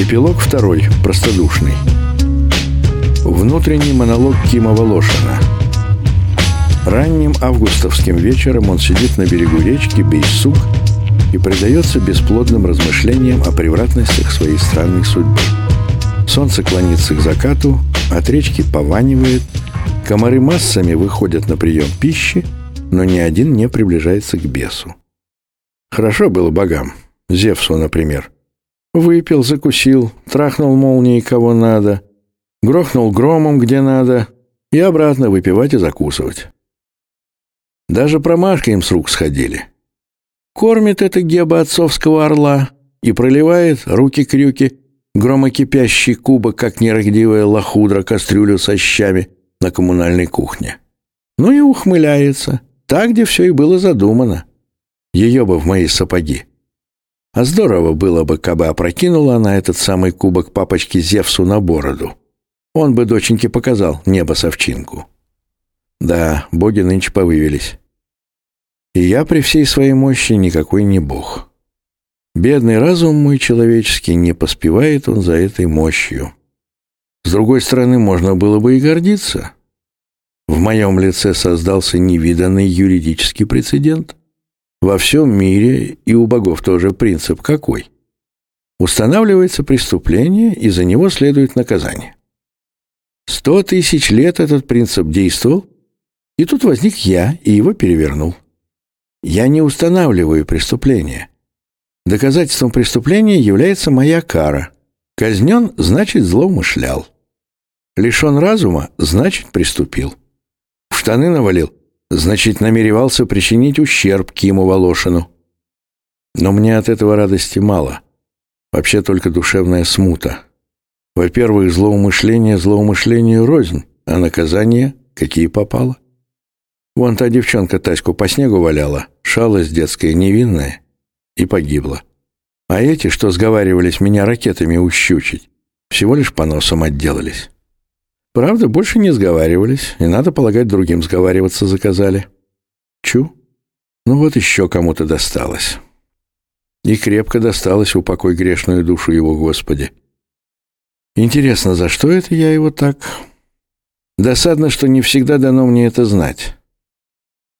Эпилог второй, простодушный. Внутренний монолог Кима Волошина. Ранним августовским вечером он сидит на берегу речки Бейсук и предается бесплодным размышлениям о превратностях своей странной судьбы. Солнце клонится к закату, от речки пованивает, комары массами выходят на прием пищи, но ни один не приближается к бесу. Хорошо было богам, Зевсу, например. Выпил, закусил, трахнул молнией кого надо, грохнул громом где надо и обратно выпивать и закусывать. Даже промашки им с рук сходили. Кормит это геба отцовского орла и проливает руки-крюки громокипящий кубок, как нерадивая лохудра, кастрюлю со щами на коммунальной кухне. Ну и ухмыляется. Так, где все и было задумано. Ее бы в мои сапоги. А здорово было бы, кабы опрокинула она этот самый кубок папочки Зевсу на бороду. Он бы доченьке показал небо-совчинку. Да, боги нынче повывелись. И я при всей своей мощи никакой не бог. Бедный разум мой человеческий, не поспевает он за этой мощью. С другой стороны, можно было бы и гордиться. В моем лице создался невиданный юридический прецедент. Во всем мире и у богов тоже принцип какой? Устанавливается преступление, и за него следует наказание. Сто тысяч лет этот принцип действовал, и тут возник я и его перевернул. Я не устанавливаю преступление. Доказательством преступления является моя кара. Казнен – значит злоумышлял. Лишен разума – значит приступил. В штаны навалил Значит, намеревался причинить ущерб Киму Волошину. Но мне от этого радости мало. Вообще только душевная смута. Во-первых, злоумышление злоумышлению рознь, а наказание какие попало. Вон та девчонка Таську по снегу валяла, шалость детская невинная, и погибла. А эти, что сговаривались меня ракетами ущучить, всего лишь по носам отделались. Правда, больше не сговаривались, и, надо полагать, другим сговариваться заказали. Чу. Ну вот еще кому-то досталось. И крепко досталось упокой грешную душу его Господи. Интересно, за что это я его так? Досадно, что не всегда дано мне это знать.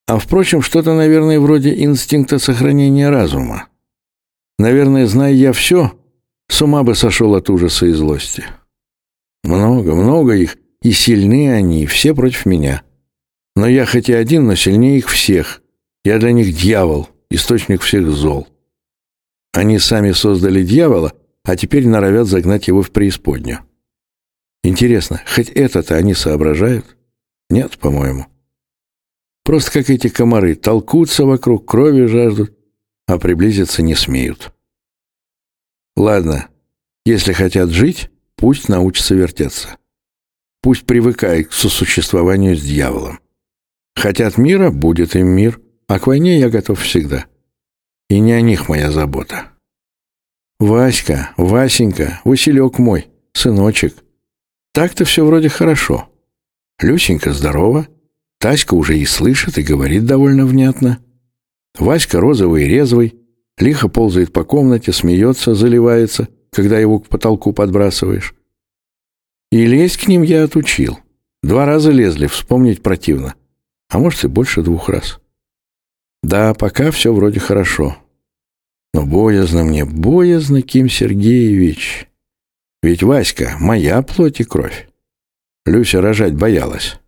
А, впрочем, что-то, наверное, вроде инстинкта сохранения разума. Наверное, зная я все, с ума бы сошел от ужаса и злости. Много, много их, и сильны они, все против меня. Но я хоть и один, но сильнее их всех. Я для них дьявол, источник всех зол. Они сами создали дьявола, а теперь норовят загнать его в преисподнюю. Интересно, хоть это-то они соображают? Нет, по-моему. Просто как эти комары, толкутся вокруг, крови жаждут, а приблизиться не смеют. Ладно, если хотят жить, пусть научатся вертеться. Пусть привыкает к сосуществованию с дьяволом. Хотят мира, будет им мир, а к войне я готов всегда. И не о них моя забота. Васька, Васенька, Василек мой, сыночек. Так-то все вроде хорошо. Люсенька здорова, Таська уже и слышит, и говорит довольно внятно. Васька розовый и резвый, лихо ползает по комнате, смеется, заливается, когда его к потолку подбрасываешь. И лезть к ним я отучил. Два раза лезли, вспомнить противно. А может, и больше двух раз. Да, пока все вроде хорошо. Но боязно мне, боязно, Ким Сергеевич. Ведь Васька — моя плоть и кровь. Люся рожать боялась.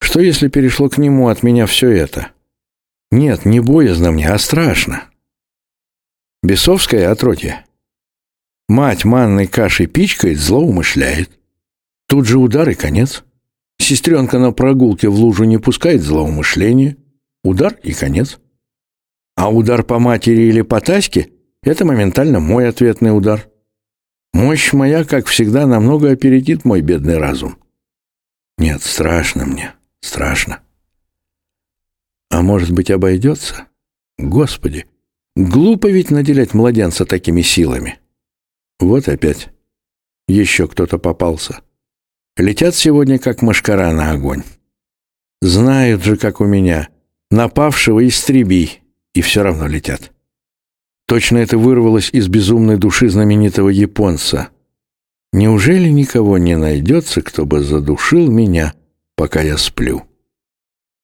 Что, если перешло к нему от меня все это? Нет, не боязно мне, а страшно. Бесовская отродье. Мать манной кашей пичкает, злоумышляет. Тут же удар и конец. Сестренка на прогулке в лужу не пускает злоумышления. Удар и конец. А удар по матери или по Таське — это моментально мой ответный удар. Мощь моя, как всегда, намного опередит мой бедный разум. Нет, страшно мне, страшно. А может быть, обойдется? Господи, глупо ведь наделять младенца такими силами. Вот опять. Еще кто-то попался. Летят сегодня, как мошкара на огонь. Знают же, как у меня. Напавшего истреби, и все равно летят. Точно это вырвалось из безумной души знаменитого японца. Неужели никого не найдется, кто бы задушил меня, пока я сплю?